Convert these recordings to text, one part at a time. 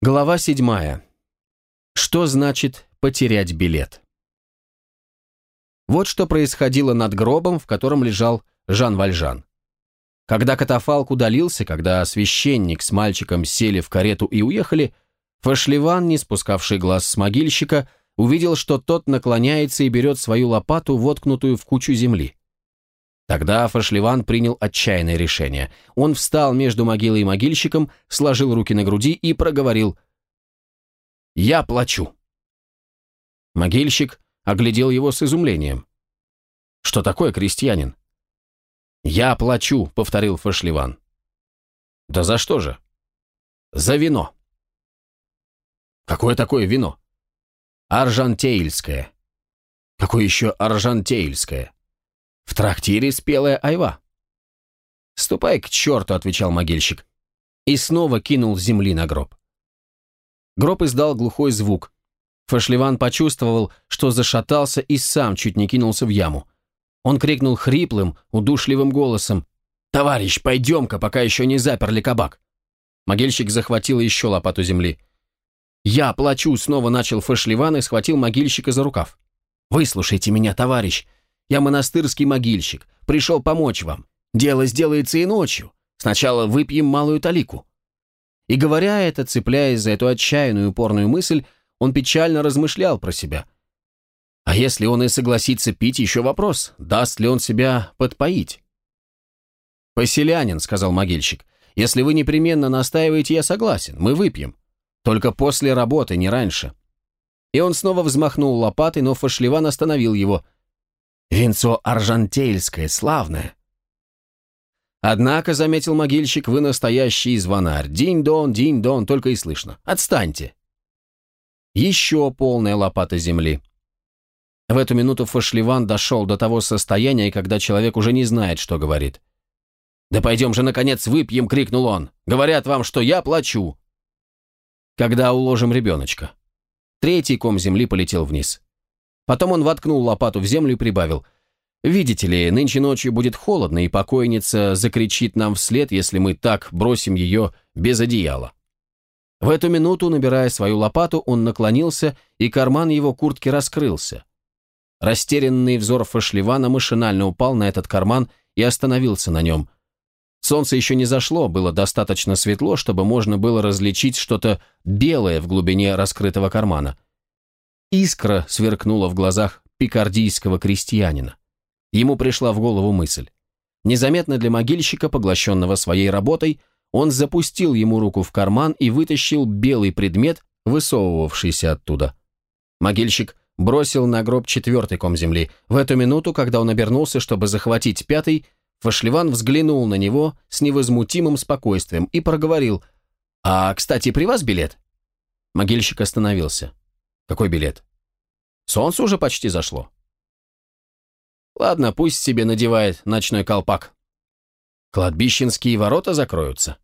Глава седьмая. Что значит потерять билет? Вот что происходило над гробом, в котором лежал Жан Вальжан. Когда катафалк удалился, когда священник с мальчиком сели в карету и уехали, Фашливан, не спускавший глаз с могильщика, увидел, что тот наклоняется и берет свою лопату, воткнутую в кучу земли. Тогда Фашливан принял отчаянное решение. Он встал между могилой и могильщиком, сложил руки на груди и проговорил «Я плачу». Могильщик оглядел его с изумлением. «Что такое, крестьянин?» «Я плачу», — повторил Фашливан. «Да за что же?» «За вино». «Какое такое вино?» «Аржантейльское». «Какое еще аржантейльское?» В трактире спелая айва. «Ступай к черту», — отвечал могильщик. И снова кинул земли на гроб. Гроб издал глухой звук. Фашливан почувствовал, что зашатался и сам чуть не кинулся в яму. Он крикнул хриплым, удушливым голосом. «Товарищ, пойдем-ка, пока еще не заперли кабак». Могильщик захватил еще лопату земли. «Я плачу», — снова начал Фашливан и схватил могильщика за рукав. «Выслушайте меня, товарищ. Я монастырский могильщик, пришел помочь вам. Дело сделается и ночью. Сначала выпьем малую талику». И говоря это, цепляясь за эту отчаянную упорную мысль, он печально размышлял про себя. А если он и согласится пить, еще вопрос, даст ли он себя подпоить? «Поселянин», — сказал могильщик, — «если вы непременно настаиваете, я согласен, мы выпьем. Только после работы, не раньше». И он снова взмахнул лопатой, но Фашливан остановил его — Винцо аржантельское, славное. Однако, заметил могильщик, вы настоящий звонарь. Динь-дон, динь-дон, только и слышно. Отстаньте. Еще полная лопата земли. В эту минуту Фашливан дошел до того состояния, когда человек уже не знает, что говорит. «Да пойдем же, наконец, выпьем!» — крикнул он. «Говорят вам, что я плачу!» «Когда уложим ребеночка?» Третий ком земли полетел вниз. Потом он воткнул лопату в землю и прибавил. «Видите ли, нынче ночью будет холодно, и покойница закричит нам вслед, если мы так бросим ее без одеяла». В эту минуту, набирая свою лопату, он наклонился, и карман его куртки раскрылся. Растерянный взор Фашливана машинально упал на этот карман и остановился на нем. Солнце еще не зашло, было достаточно светло, чтобы можно было различить что-то белое в глубине раскрытого кармана – Искра сверкнула в глазах пикардийского крестьянина. Ему пришла в голову мысль. Незаметно для могильщика, поглощенного своей работой, он запустил ему руку в карман и вытащил белый предмет, высовывавшийся оттуда. Могильщик бросил на гроб четвертый ком земли. В эту минуту, когда он обернулся, чтобы захватить пятый, Фашливан взглянул на него с невозмутимым спокойствием и проговорил «А, кстати, при вас билет?» Могильщик остановился. Какой билет? Солнце уже почти зашло. Ладно, пусть себе надевает ночной колпак. Кладбищенские ворота закроются.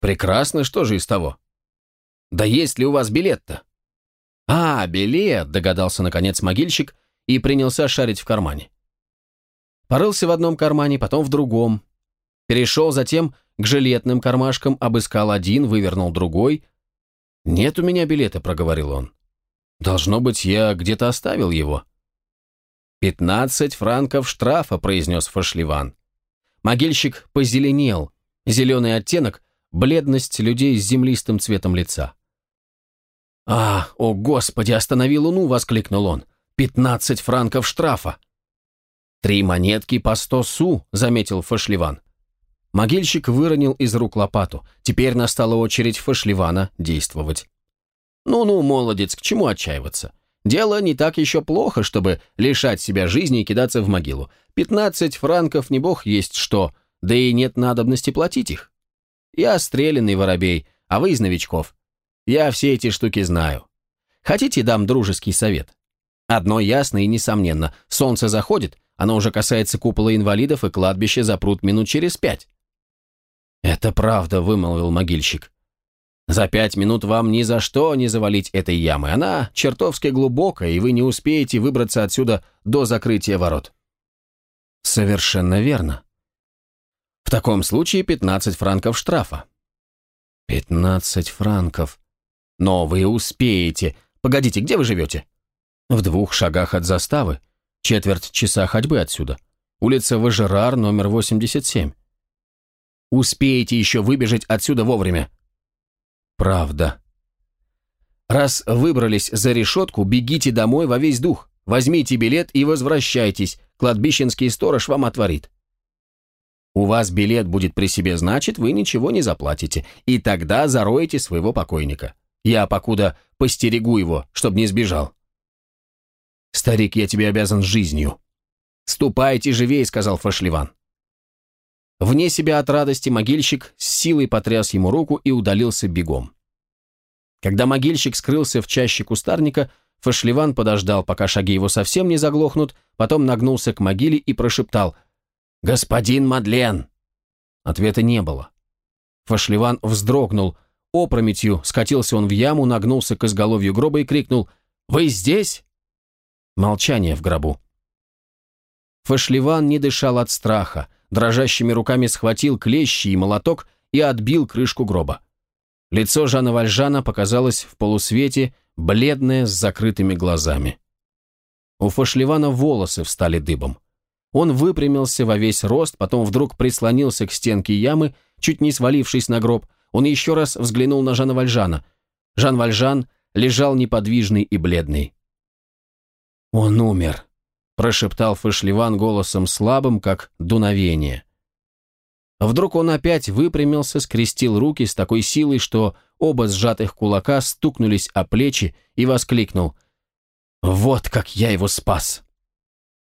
Прекрасно, что же из того? Да есть ли у вас билет-то? А, билет, догадался наконец могильщик и принялся шарить в кармане. Порылся в одном кармане, потом в другом. Перешел затем к жилетным кармашкам, обыскал один, вывернул другой. «Нет у меня билета», — проговорил он. Должно быть, я где-то оставил его. «Пятнадцать франков штрафа», — произнес Фашливан. Могильщик позеленел. Зеленый оттенок — бледность людей с землистым цветом лица. «А, о господи, останови луну!» — воскликнул он. «Пятнадцать франков штрафа!» «Три монетки по сто су», — заметил Фашливан. Могильщик выронил из рук лопату. Теперь настала очередь Фашливана действовать. Ну-ну, молодец, к чему отчаиваться? Дело не так еще плохо, чтобы лишать себя жизни и кидаться в могилу. Пятнадцать франков не бог есть что, да и нет надобности платить их. Я стрелянный воробей, а вы из новичков. Я все эти штуки знаю. Хотите, дам дружеский совет? Одно ясно и несомненно. Солнце заходит, оно уже касается купола инвалидов, и кладбище запрут минут через пять. «Это правда», — вымолвил могильщик. За пять минут вам ни за что не завалить этой ямы. Она чертовски глубокая, и вы не успеете выбраться отсюда до закрытия ворот. Совершенно верно. В таком случае 15 франков штрафа. 15 франков. Но вы успеете. Погодите, где вы живете? В двух шагах от заставы. Четверть часа ходьбы отсюда. Улица Важерар, номер 87. Успеете еще выбежать отсюда вовремя. Правда. Раз выбрались за решетку, бегите домой во весь дух. Возьмите билет и возвращайтесь. Кладбищенский сторож вам отворит. У вас билет будет при себе, значит, вы ничего не заплатите. И тогда зароете своего покойника. Я покуда постерегу его, чтобы не сбежал. Старик, я тебе обязан жизнью. Ступайте живей, сказал Фашливан. Вне себя от радости могильщик с силой потряс ему руку и удалился бегом. Когда могильщик скрылся в чаще кустарника, Фашливан подождал, пока шаги его совсем не заглохнут, потом нагнулся к могиле и прошептал «Господин Мадлен!» Ответа не было. Фашливан вздрогнул, опрометью скатился он в яму, нагнулся к изголовью гроба и крикнул «Вы здесь?» Молчание в гробу. Фашливан не дышал от страха, дрожащими руками схватил клещи и молоток и отбил крышку гроба. Лицо Жана Вальжана показалось в полусвете, бледное, с закрытыми глазами. У Фашливана волосы встали дыбом. Он выпрямился во весь рост, потом вдруг прислонился к стенке ямы, чуть не свалившись на гроб. Он еще раз взглянул на Жана Вальжана. Жан Вальжан лежал неподвижный и бледный. «Он умер», – прошептал Фашливан голосом слабым, как дуновение. Вдруг он опять выпрямился, скрестил руки с такой силой, что оба сжатых кулака стукнулись о плечи и воскликнул «Вот как я его спас!»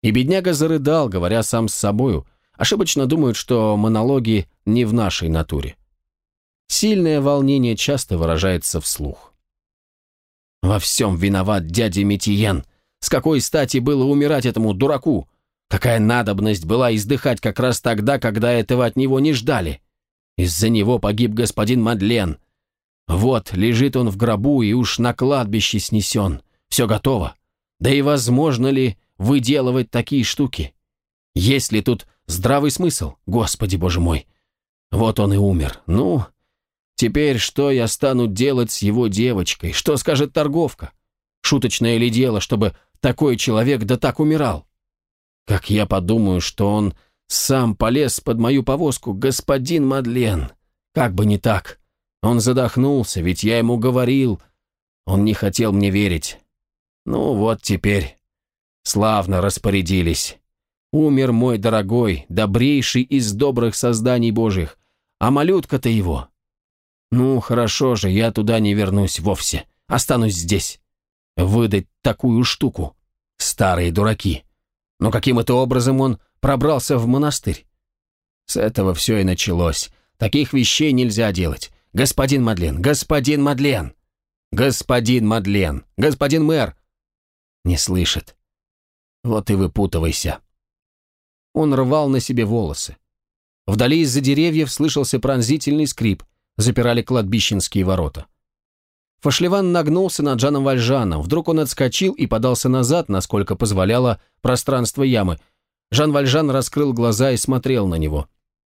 И бедняга зарыдал, говоря сам с собою. Ошибочно думают, что монологи не в нашей натуре. Сильное волнение часто выражается вслух. «Во всем виноват дядя Метиен. С какой стати было умирать этому дураку? Какая надобность была издыхать как раз тогда, когда этого от него не ждали? Из-за него погиб господин Мадлен. Вот, лежит он в гробу и уж на кладбище снесен. Все готово. Да и возможно ли выделывать такие штуки? Есть ли тут здравый смысл, Господи Боже мой? Вот он и умер. Ну, теперь что я стану делать с его девочкой? Что скажет торговка? Шуточное ли дело, чтобы такой человек да так умирал? Как я подумаю, что он сам полез под мою повозку, господин Мадлен. Как бы не так. Он задохнулся, ведь я ему говорил. Он не хотел мне верить. Ну вот теперь. Славно распорядились. Умер мой дорогой, добрейший из добрых созданий божьих. А малютка-то его. Ну, хорошо же, я туда не вернусь вовсе. Останусь здесь. Выдать такую штуку. Старые дураки. Но каким это образом он пробрался в монастырь? С этого все и началось. Таких вещей нельзя делать. Господин Мадлен, господин Мадлен! Господин Мадлен, господин мэр! Не слышит. Вот и выпутывайся. Он рвал на себе волосы. Вдали из-за деревьев слышался пронзительный скрип, запирали кладбищенские ворота. Фашлеван нагнулся над Жаном Вальжаном. Вдруг он отскочил и подался назад, насколько позволяло пространство ямы. Жан Вальжан раскрыл глаза и смотрел на него.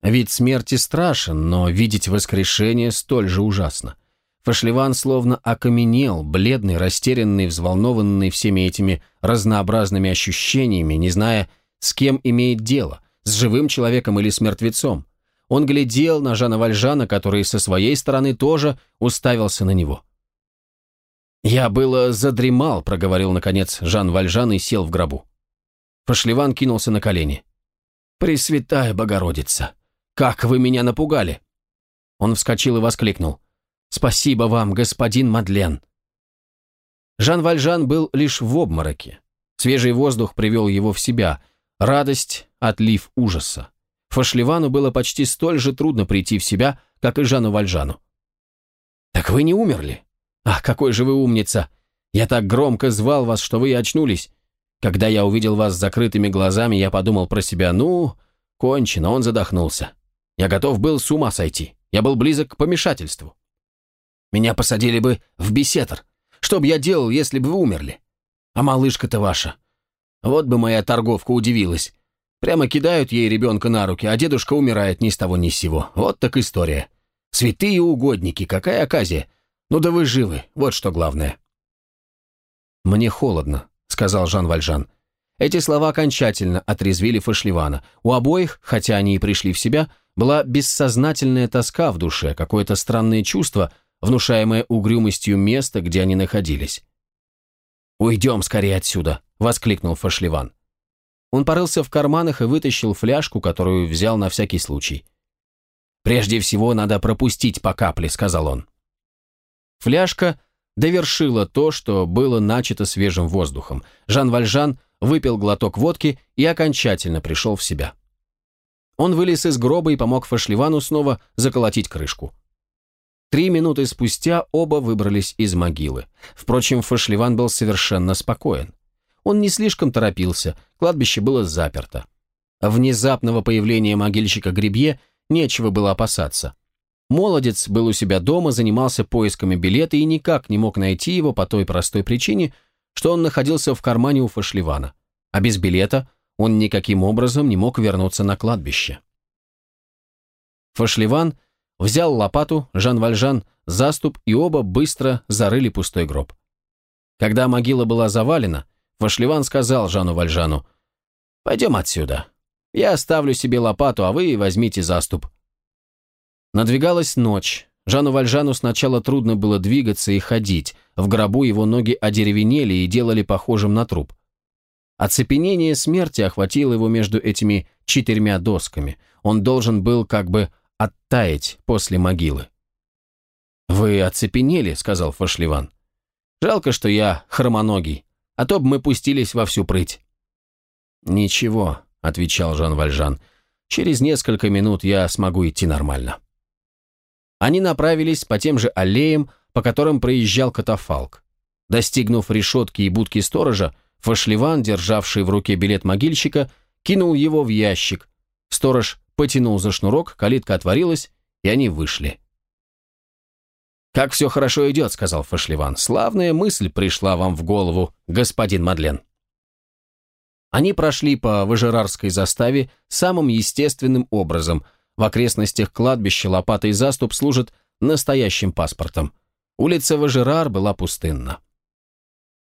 Вид смерти страшен, но видеть воскрешение столь же ужасно. Фашлеван словно окаменел, бледный, растерянный, взволнованный всеми этими разнообразными ощущениями, не зная, с кем имеет дело, с живым человеком или с мертвецом. Он глядел на Жана Вальжана, который со своей стороны тоже уставился на него. «Я было задремал», — проговорил, наконец, Жан Вальжан и сел в гробу. Фашливан кинулся на колени. «Пресвятая Богородица! Как вы меня напугали!» Он вскочил и воскликнул. «Спасибо вам, господин Мадлен!» Жан Вальжан был лишь в обмороке. Свежий воздух привел его в себя. Радость — отлив ужаса. Фашливану было почти столь же трудно прийти в себя, как и Жану Вальжану. «Так вы не умерли?» «Ах, какой же вы умница! Я так громко звал вас, что вы и очнулись. Когда я увидел вас с закрытыми глазами, я подумал про себя, ну, кончено, он задохнулся. Я готов был с ума сойти. Я был близок к помешательству. Меня посадили бы в беседр. Что бы я делал, если бы вы умерли? А малышка-то ваша. Вот бы моя торговка удивилась. Прямо кидают ей ребенка на руки, а дедушка умирает ни с того ни с сего. Вот так история. Святые угодники, какая оказия. Ну да вы живы, вот что главное». «Мне холодно», — сказал Жан Вальжан. Эти слова окончательно отрезвили Фашливана. У обоих, хотя они и пришли в себя, была бессознательная тоска в душе, какое-то странное чувство, внушаемое угрюмостью места, где они находились. «Уйдем скорее отсюда!» — воскликнул Фашливан. Он порылся в карманах и вытащил фляжку, которую взял на всякий случай. «Прежде всего надо пропустить по капле», — сказал он. Фляжка довершила то, что было начато свежим воздухом. Жан Вальжан выпил глоток водки и окончательно пришел в себя. Он вылез из гроба и помог Фашливану снова заколотить крышку. Три минуты спустя оба выбрались из могилы. Впрочем, Фашливан был совершенно спокоен. Он не слишком торопился, кладбище было заперто. Внезапного появления могильщика Гребье нечего было опасаться. Молодец был у себя дома, занимался поисками билета и никак не мог найти его по той простой причине, что он находился в кармане у Фашливана, а без билета он никаким образом не мог вернуться на кладбище. Фашливан взял лопату, Жан Вальжан – заступ, и оба быстро зарыли пустой гроб. Когда могила была завалена, Фашливан сказал Жану Вальжану, «Пойдем отсюда. Я оставлю себе лопату, а вы возьмите заступ». Надвигалась ночь. Жану Вальжану сначала трудно было двигаться и ходить. В гробу его ноги одеревенели и делали похожим на труп. Оцепенение смерти охватило его между этими четырьмя досками. Он должен был как бы оттаять после могилы. «Вы оцепенели», — сказал Фашливан. «Жалко, что я хромоногий, а то бы мы пустились во всю прыть». «Ничего», — отвечал Жан Вальжан, — «через несколько минут я смогу идти нормально». Они направились по тем же аллеям, по которым проезжал катафалк. Достигнув решетки и будки сторожа, Фашливан, державший в руке билет могильщика, кинул его в ящик. Сторож потянул за шнурок, калитка отворилась, и они вышли. «Как все хорошо идет», — сказал Фашливан. «Славная мысль пришла вам в голову, господин Мадлен». Они прошли по Важерарской заставе самым естественным образом — в окрестностях кладбища лопата и заступ служат настоящим паспортом. Улица Важерар была пустынна.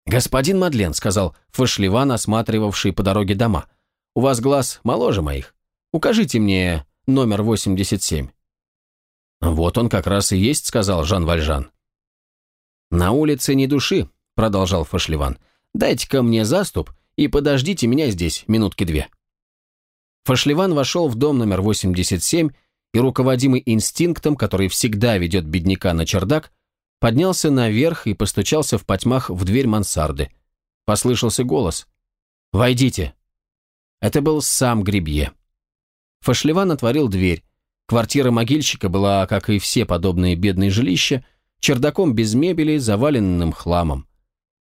«Господин Мадлен», — сказал Фашливан, осматривавший по дороге дома, — «у вас глаз моложе моих. Укажите мне номер 87». «Вот он как раз и есть», — сказал Жан Вальжан. «На улице ни души», — продолжал Фашливан. «Дайте-ка мне заступ и подождите меня здесь минутки две». Фашливан вошел в дом номер 87 и, руководимый инстинктом, который всегда ведет бедняка на чердак, поднялся наверх и постучался в потьмах в дверь мансарды. Послышался голос. «Войдите». Это был сам Грибье. Фашливан отворил дверь. Квартира могильщика была, как и все подобные бедные жилища, чердаком без мебели, заваленным хламом.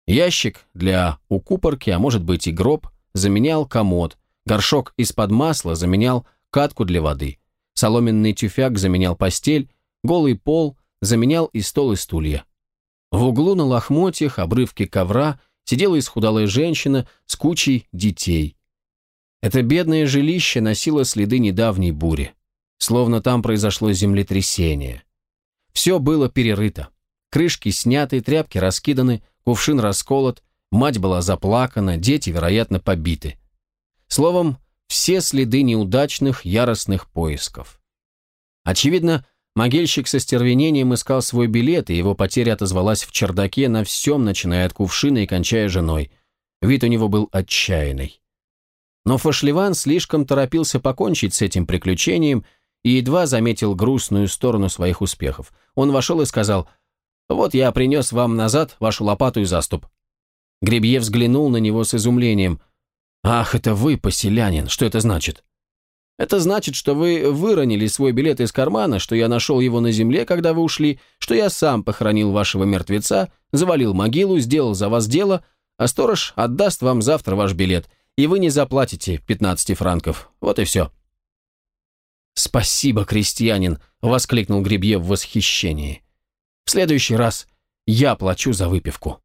Ящик для укупорки, а может быть и гроб, заменял комод, Горшок из-под масла заменял катку для воды. Соломенный тюфяк заменял постель, голый пол заменял и стол, и стулья. В углу на лохмотьях, обрывке ковра, сидела исхудалая женщина с кучей детей. Это бедное жилище носило следы недавней бури. Словно там произошло землетрясение. Все было перерыто. Крышки сняты, тряпки раскиданы, кувшин расколот, мать была заплакана, дети, вероятно, побиты. Словом, все следы неудачных, яростных поисков. Очевидно, могильщик со стервенением искал свой билет, и его потеря отозвалась в чердаке на всем, начиная от кувшина и кончая женой. Вид у него был отчаянный. Но Фашливан слишком торопился покончить с этим приключением и едва заметил грустную сторону своих успехов. Он вошел и сказал, «Вот я принес вам назад вашу лопату и заступ». Гребье взглянул на него с изумлением – «Ах, это вы, поселянин, что это значит?» «Это значит, что вы выронили свой билет из кармана, что я нашел его на земле, когда вы ушли, что я сам похоронил вашего мертвеца, завалил могилу, сделал за вас дело, а сторож отдаст вам завтра ваш билет, и вы не заплатите 15 франков. Вот и все». «Спасибо, крестьянин!» — воскликнул Гребье в восхищении. «В следующий раз я плачу за выпивку».